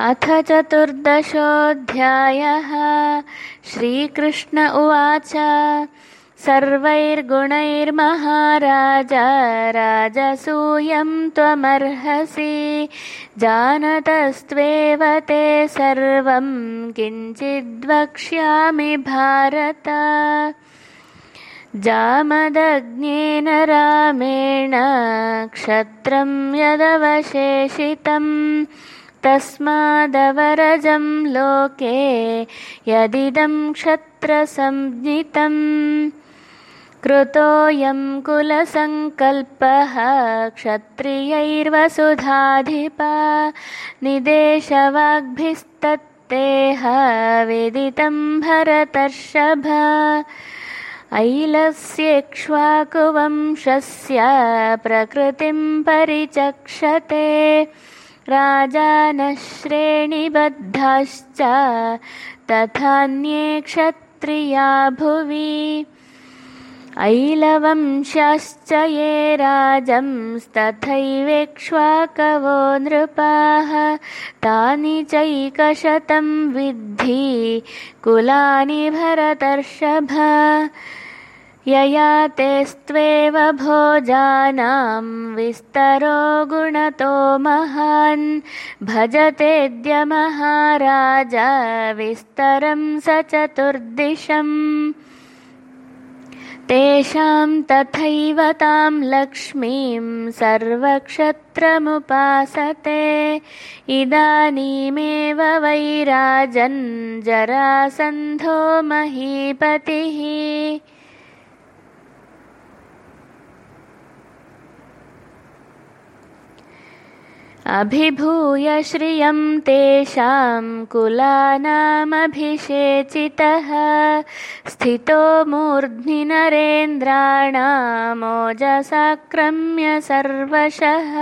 अथ चतुर्दशोऽध्यायः। श्रीकृष्ण उवाच। सर्वैर्गुणैर्महाराज राजसूयं त्वमर्हसि। जानतस्त्वेव ते सर्वं किञ्चिद्वक्ष्यामि भारत। जामदग्नेन रामेण क्षत्रं यदवशेषितम् तस्मादवरजं लोके यदिदं क्षत्रसंज्ञितम् कृतोऽयं कुलसङ्कल्पः क्षत्रियैर्वसुधाधिपा भरतर्षभ ऐलस्येक्ष्वाकुवंशस्य प्रकृतिं परिचक्षते राजानः श्रेणिबद्धाश्च तथान्ये क्षत्रिया भुवि। ऐलवंश्याश्च ये राजंस्तथैवेक्ष्वाकवो नृपाः। तानि चैकशतं विद्धि कुलानि भरतर्षभ ययातेस्त्वेव भोजानां विस्तरो गुणतो महान्। भजतेऽद्य महाराज विस्तरं स चतुर्दिशम्। तेषां तथैव तां लक्ष्मीं सर्वक्षत्रमुपासते। इदानीमेव वैराजन् जरासन्धो महीपतिः अभिभूय श्रियं तेषां कुलानामभिषेचितः। स्थितो मूर्ध्नि नरेन्द्राणामोजसाक्रम्य सर्वशः